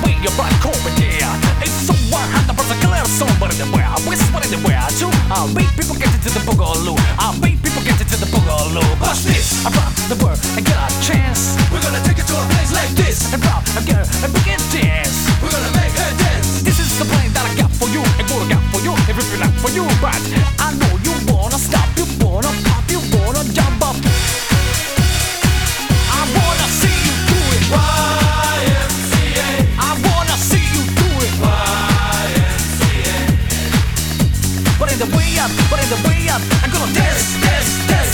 away your black comedy. It's so 100% clear, somewhere anywhere. Whisper anywhere too. I'll make people get into the boogaloo. I'll make people get into the boogaloo. Watch this, I rock the world and get a chance. We're gonna take it to a place like this. And rock a girl and begin dance. We're gonna make her dance. This is the plan that I got for you. And what I got for you. Everything I got for you. But I know you. up. I'm gonna dance, dance, dance.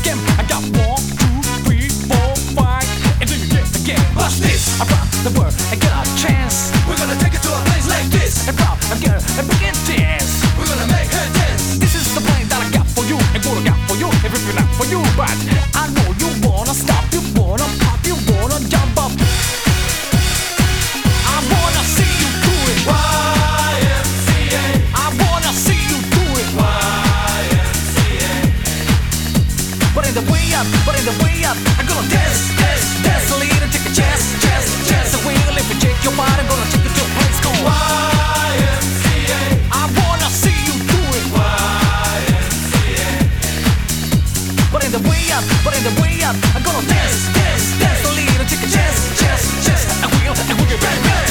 again. I got one, two, three, four, five. And do you get again? Watch this. I brought the word and get a chance. up, but in the way up, I'm gonna dance, dance, dance. Only in a chicken chest, chest, chest. And we go, and we go, bang.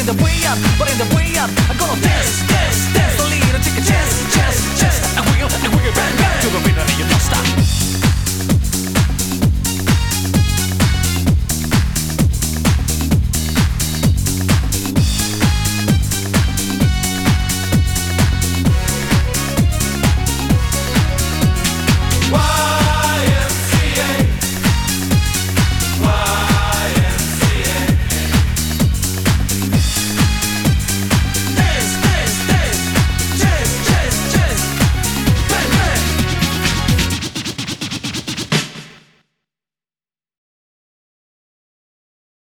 in the way up, but in the way up, I'm gonna dance, dance, dance. Don't leave a chance, chance, chance.